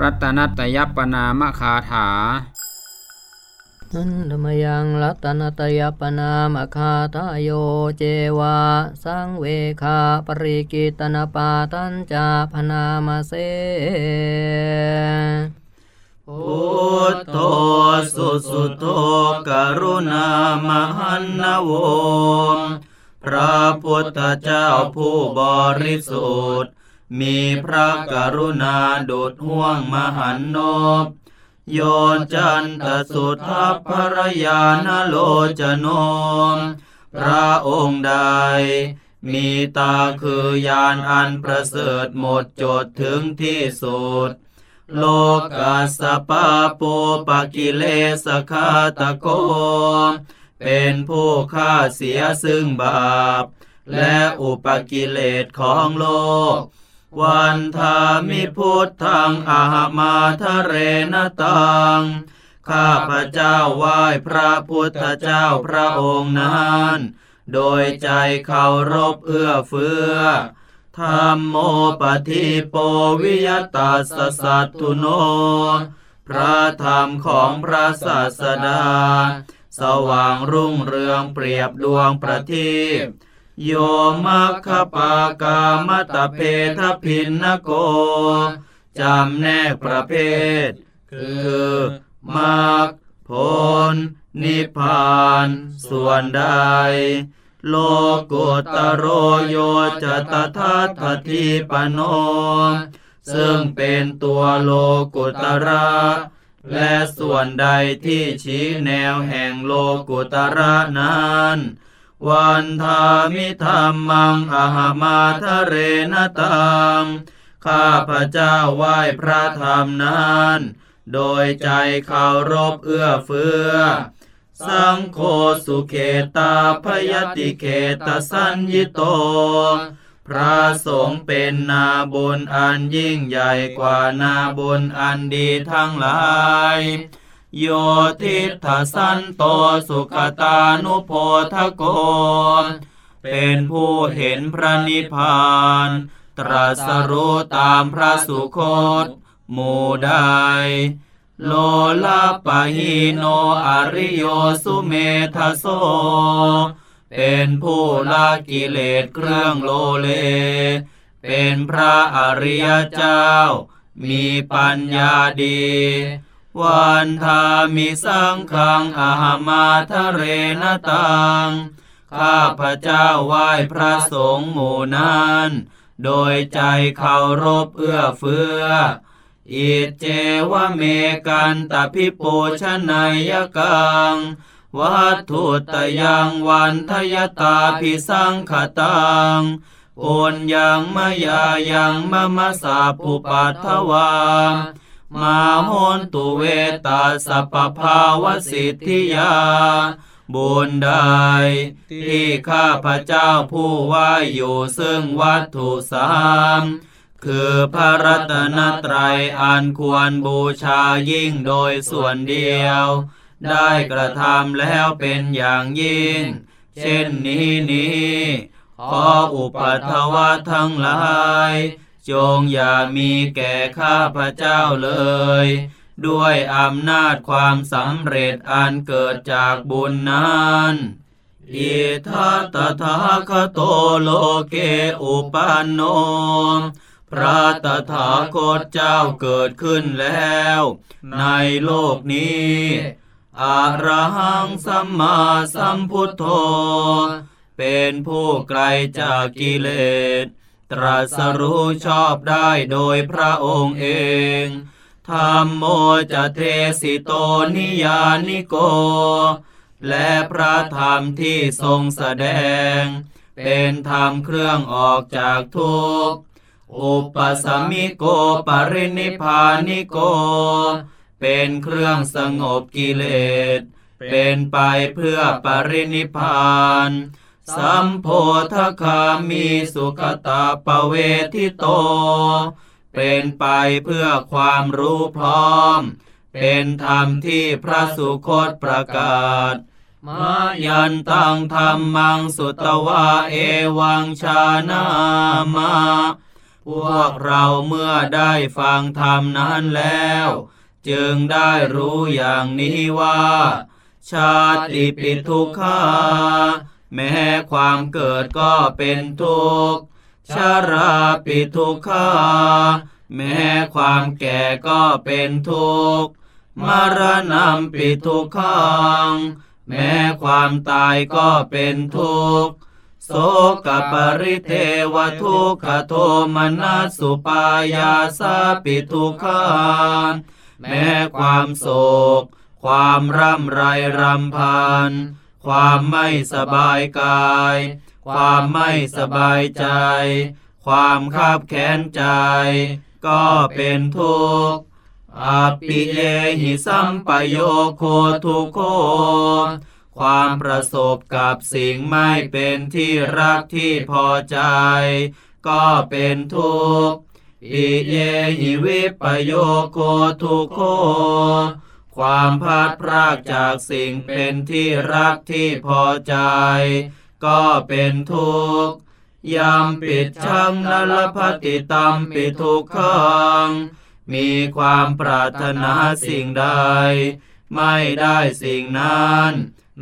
รัตนัตยปนามคาถานันธมยังรัตนตยปนามคาทาโยเจวาสังเวคาปริกิตนปาตัญจาพนามเสพุทโธสุสุโธกรุณามหันนโวพระพุทธเจ้าผู้บริสุทธิ์ มีพระกรุณาดุดห่วงมหันโนบโยนจันตสุทัพพรยานโลจโนมพระองค์ใด มีตาคือยานอันประเสริฐหมดจดถึงที่สุด โลกัสสปะปูปกิเลสคาตะโก เป็นผู้ฆ่าเสียซึ่งบาป และอุปกิเลสของโลก วันทามิพุทธังอาหามาทะเรนตัง ข้าพระเจ้าไหว้พระพุทธเจ้าพระองค์นั้น โดยใจเคารพเอื้อเฟื้อธรรมโมปฏิโปวิยตัสสะสัตตุโน พระธรรมของพระศาสดา สว่างรุ่งเรืองเปรียบดวงประทีป โยมัคคปากามตะเพทพินนโก จำแนกประเภท คือมรรคผล นิพพาน ส่วนใด โลกุตโรโยจะตถาคติปโน ซึ่งเป็นตัวโลกุตระและส่วนใดที่ชี้แนวแห่งโลกุตระนั้น วันทามิธรรมังอาหามาทะเรนตังข้าพระเจ้าไหว้พระธรรมนั้น โดยใจเคารพเอื้อเฟื้อ สังโฆสุเขตาพยติเขตสัญญิโต พระสงฆ์เป็นนาบุญอันยิ่งใหญ่กว่านาบุญอันดีทั้งหลาย โยทิทสันโตสุขตานุโพธโก เป็นผู้เห็นพระนิพพาน ตรัสรู้ตามพระสุคตหมู่ใดโลลาปะหิโนอริโยสุเมทโส เป็นผู้ละกิเลสเครื่องโลเล เป็นพระอริยเจ้า มีปัญญาดี วันทามิสังขังอาหามาทะเรนตัง ข้าพระเจ้าไหว้พระสงฆ์หมู่นั้น โดยใจเคารพเอื้อเฟื้อ อิเจวะเมกันตพิปูชนายกัง วัตถุตยังวันทยตาพิสังขตังโอนยังมายายังมะมะสาปุปัทธวา มาโหนตุเวตาสัพพาวสิทธิยา บุญใด ที่ข้าพระเจ้าผู้ว่าอยู่ซึ่งวัตถุสามคือพระรัตนตรัยอันควรบูชายิ่งโดยส่วนเดียว ได้กระทำแล้วเป็นอย่างยิ่ง เช่นนี้นี้ขออุปัทวะทั้งหลาย จงอย่ามีแก่ข้าพระเจ้าเลย ด้วยอำนาจความสำเร็จอันเกิดจากบุญนั้นอิทัตถาคโตโลเกอุปันโน พระตถาคตเจ้าเกิดขึ้นแล้ว ในโลกนี้อระหังสัมมาสัมพุทโธ เป็นผู้ไกลจากกิเลส ตรัสรู้ชอบได้โดยพระองค์เอง ธรรมโมจะเทสิโตนิยานิโก และพระธรรมที่ทรงแสดง เป็นธรรมเครื่องออกจากทุกข์ อุปสมิโกปรินิพานิโก เป็นเครื่องสงบกิเลส เป็นไปเพื่อปรินิพาน สัมโพธคามีสุขตาปเวทิโต เป็นไปเพื่อความรู้พร้อม เป็นธรรมที่พระสุคตประกาศมายันตังธรรมังสุตวาเอวังชานามาพวกเราเมื่อได้ฟังธรรมนั้นแล้ว จึงได้รู้อย่างนี้ว่า ชาติปิทุกขา แม้ความเกิดก็เป็นทุกข์ชาราปิทุกขาแม้ความแก่ก็เป็นทุกข์มรณะปิทุกขัง แม้ความตายก็เป็นทุกข์โสกปริเทวทุกขโทมนัสสุปายาสาปิทุกขาแม้ความโศก ความร่ำไรรำพัน ความไม่สบายกาย ความไม่สบายใจ ความคับแค้นใจ ก็เป็นทุกข์อปิเยหิสัมปโยโคทุกโค ความประสบกับสิ่งไม่เป็นที่รักที่พอใจ ก็เป็นทุกข์ปิเยหิวิปโยโคทุกโค ความพลาดพรากจากสิ่งเป็นที่รักที่พอใจ ก็เป็นทุกข์ยามปิดชังนลพติตัมปิทุกขังมีความปรารถนาสิ่งใด ไม่ได้สิ่งนั้น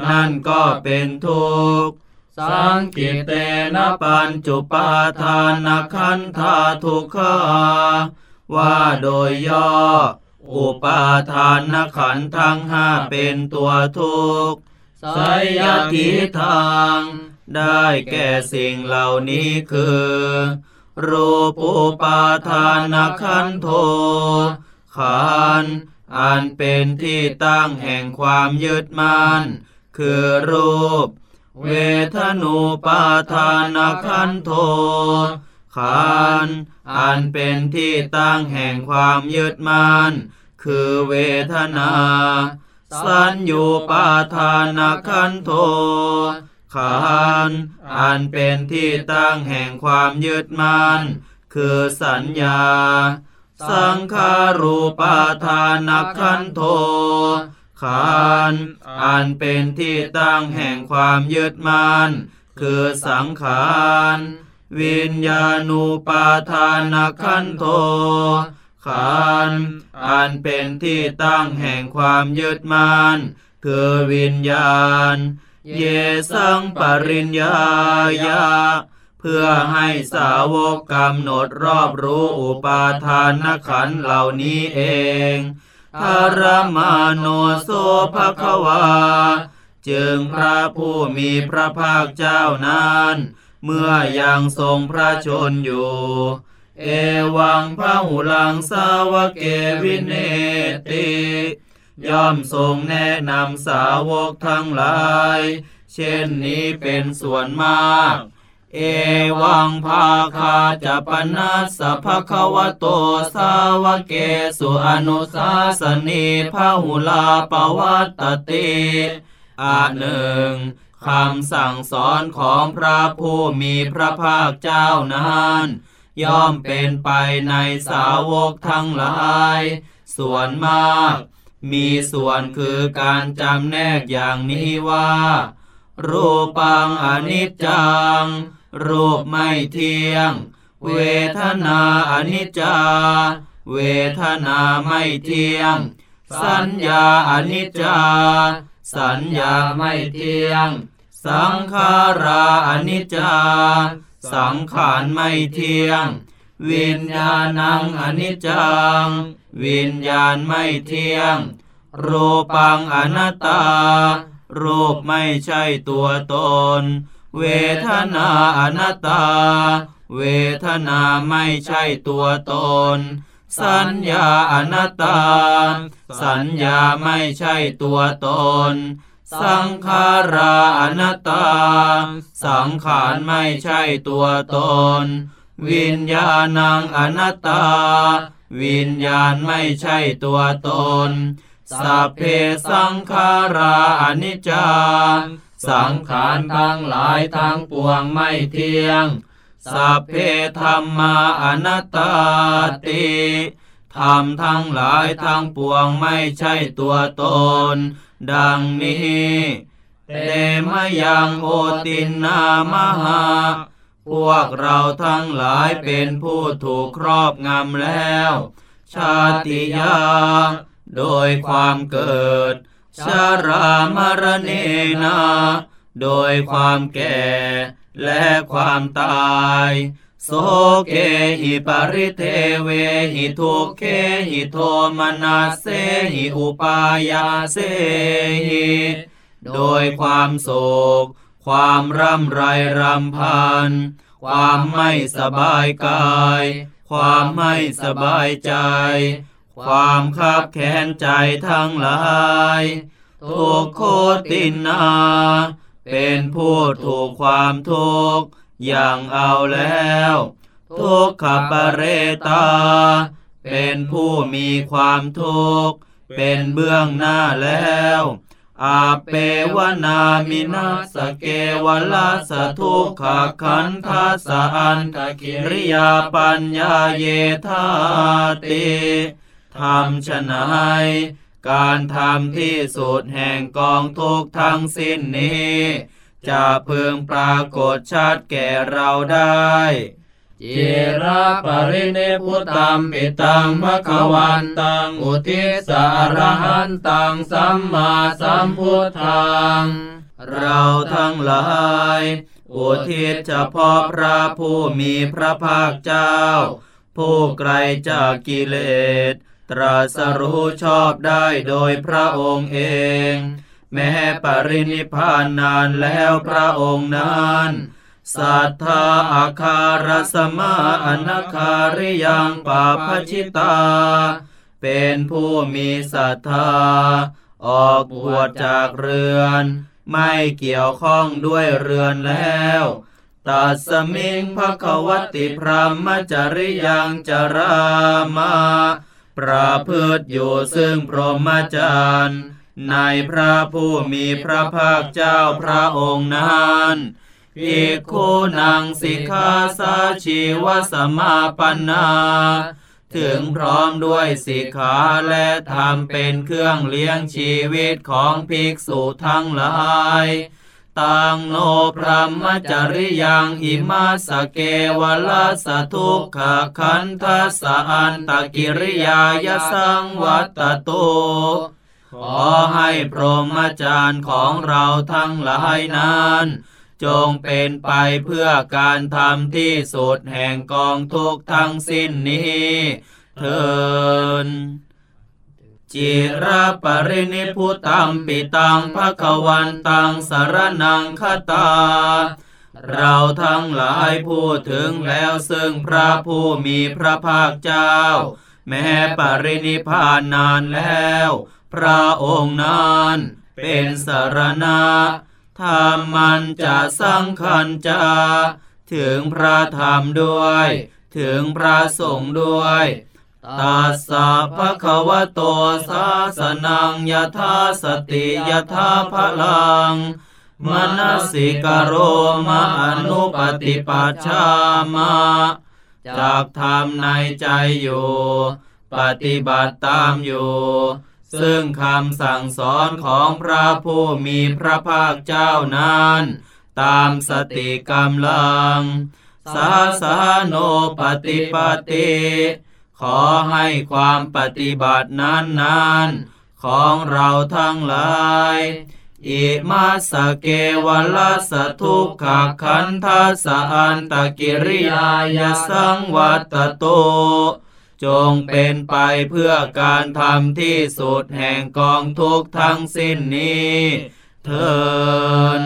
นั่นก็เป็นทุกข์สังกิเตนะปัญจุปาทานขันธาทุกขาว่าโดยย่อ อุปาทานขันทั้งห้าเป็นตัวทุกข์ไสยทิทาง ได้แก่สิ่งเหล่านี้คือ รูปุปาทานขันโทขันอันเป็นที่ตั้งแห่งความยึดมั่น คือรูป เวทนูปาทานขันโทขันอันเป็นที่ตั้งแห่งความยึดมั่น คือเวทนา สัญญูปาทานขันโทขันอันเป็นที่ตั้งแห่งความยึดมั่น คือสัญญา สังขารูปาทานขันโทขันอันเป็นที่ตั้งแห่งความยึดมั่น คือสังขาร วิญญาณูปาทานขันโท ขันอันเป็นที่ตั้งแห่งความยึดมั่นคือวิญญาณ เยสังปริญญายาเพื่อให้สาวกกำหนดรอบรู้อุปาทานขันเหล่านี้เองพรมาโนโสภควา จึงพระผู้มีพระภาคเจ้านั้น เมื่อยังทรงพระชนอยู่ เอวังพระหุลังสาวเกวินเนติย่อมทรงแนะนำสาวกทั้งหลาย เช่นนี้เป็นส่วนมาก เอวังภาคาจะปนัสสะภคะวโตสาวเกสุอนุสาสนีพระหุลาปวัตตติอาหนึ่งคำสั่งสอนของพระผู้มีพระภาคเจ้านั้น ย่อมเป็นไปในสาวกทั้งหลาย ส่วนมาก มีส่วนคือการจำแนกอย่างนี้ว่า รูปังอนิจจัง รูปไม่เที่ยง เวทนาอนิจจา เวทนาไม่เที่ยง สัญญาอนิจจา สัญญาไม่เที่ยง สังขาราอนิจจา สังขารไม่เที่ยง วิญญาณังอนิจจัง วิญญาณไม่เที่ยง รูปังอนัตตา รูปไม่ใช่ตัวตน เวทนาอนัตตา เวทนาไม่ใช่ตัวตน สัญญาอนัตตา สัญญาไม่ใช่ตัวตน สังขาราอนัตตา สังขารไม่ใช่ตัวตน วิญญาณังอนัตตา วิญญาณไม่ใช่ตัวตน สัพเพสังขาราอนิจจา สังขารทั้งหลายทั้งปวงไม่เที่ยง สัพเพธรรมาอนัตตาติธรรมทั้งหลายทั้งปวงไม่ใช่ตัวตน ดังนี้เตมยังโอตินนามหา พวกเราทั้งหลายเป็นผู้ถูกครอบงำแล้ว ชาติยา โดยความเกิด ชารามรเนนา โดยความแก่และความตาย โสเกหิปริเทเวหิทุเคหิโทมนาเสหิอุปายาเสหิโดยความโศก ความร่ำไรรำพัน ความไม่สบายกาย ความไม่สบายใจ ความขับแค้นใจทั้งหลายทุกโคตินา เป็นผู้ถูกความทุกข์ อย่างเอาแล้ว ทุกขปเรตา เป็นผู้มีความทุกข์ เป็นเบื้องหน้าแล้ว อาเปวนามินาสเกวลาสทุกขขันทัสอันตกิริยาปัญญาเยธาติทำชนะการทำที่สุดแห่งกองทุกทั้งสิ้นนี้ จะพึงปรากฏชัดแก่เราได้จิระปรินิพุตัมปิตังภควันตังอุทิสารหันตังสัมมาสัมพุทธัง เราทั้งหลาย อุทิศเฉพาะพระผู้มีพระภาคเจ้า ผู้ไกลจากกิเลส ตรัสรู้ชอบได้โดยพระองค์เอง แม้ปรินิพานนานแล้วพระองค์นั้นสัทธาอาคารสมาอนาคาริยังปาพชิตา เป็นผู้มีศรัทธา ออกบวชจากเรือน ไม่เกี่ยวข้องด้วยเรือนแล้วตัสมิงภควติพรหมจริยังจรามาประพฤติอยู่ซึ่งพรหมจรรย์ ในพระผู้มีพระภาคเจ้าพระองค์นั้นภิกขุนังสิกขาสาชีวสมาปันนาถึงพร้อมด้วยสิกขาและทำเป็นเครื่องเลี้ยงชีวิตของภิกษุทั้งหลายตังโนพรหมจริยังอิมาสเกวลาสทุกขคันทัสอันตกิริยายสังวัตโต ขอให้พรหมจารย์ของเราทั้งหลายนั้น จงเป็นไปเพื่อการทำที่สุดแห่งกองทุกทั้งสิ้นนี้เทินจิระปรินิพุตัมปิตังภควันตังสารนังคตา เราทั้งหลายพูดถึงแล้วซึ่งพระผู้มีพระภาคเจ้า แม้ปรินิพานนานแล้ว พระองค์นั้นเป็นสารณะธรรมันจะสังขันจาถึงพระธรรมด้วย ถึงพระสงฆ์ด้วยตัสสะภะคะวะโตสาสนังยถาสติยถาพลังมนสิกโรมาอนุปฏิปัชฌามาจากธรรมในใจอยู่ ปฏิบัติตามอยู่ ซึ่งคำสั่งสอนของพระผู้มีพระภาคเจ้านั้น ตามสติกำลัง สาสาโนปฏิปติขอให้ความปฏิบัตินั้นนั้นของเราทั้งหลาย อิมาสเกวลสทุกขคันทัสอันตกิริยายสังวัตโต จงเป็นไปเพื่อการทำที่สุดแห่งกองทุกทั้งสิ้นนี้เถิด